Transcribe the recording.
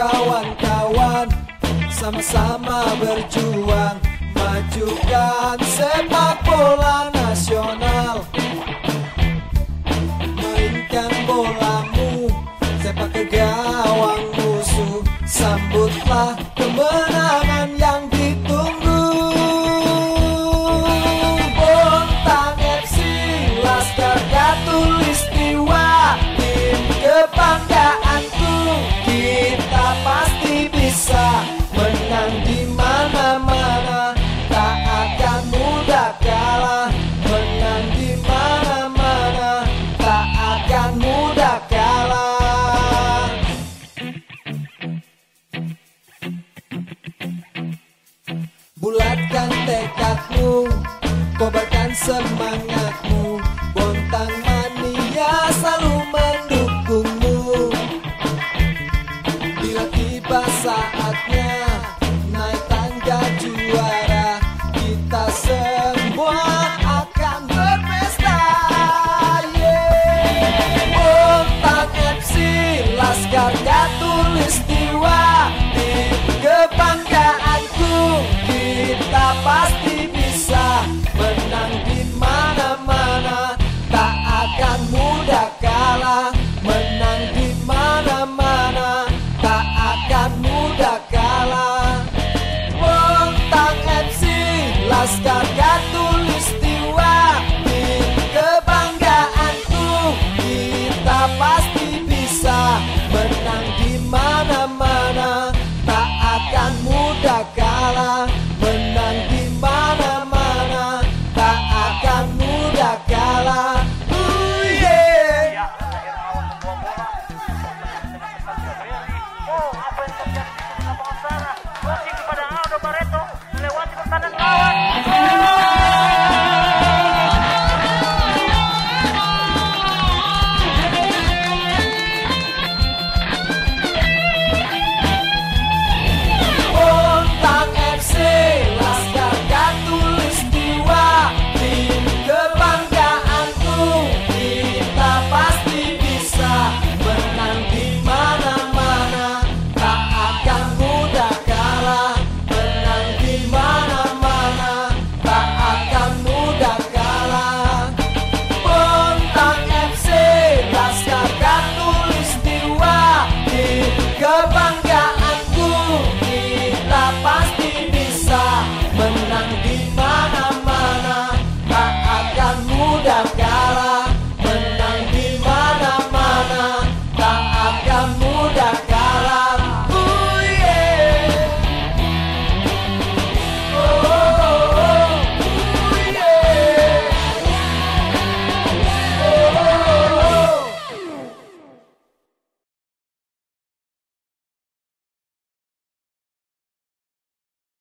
kawan-kawan Sama-sama berjuang Majukan sepak bola nasional. Mainkan bolamu Sepak ke gawang musuh Sambutlah Bulatkan tekadmu Kobarkan semangatmu. Bontang mania selalu mendukungmu. Bila tiba saatnya pasti bisa Menang di mana-mana. Tak akan mudah kalah Menang di mana-mana. Tak akan mudah kalah. Bontang FC Laskar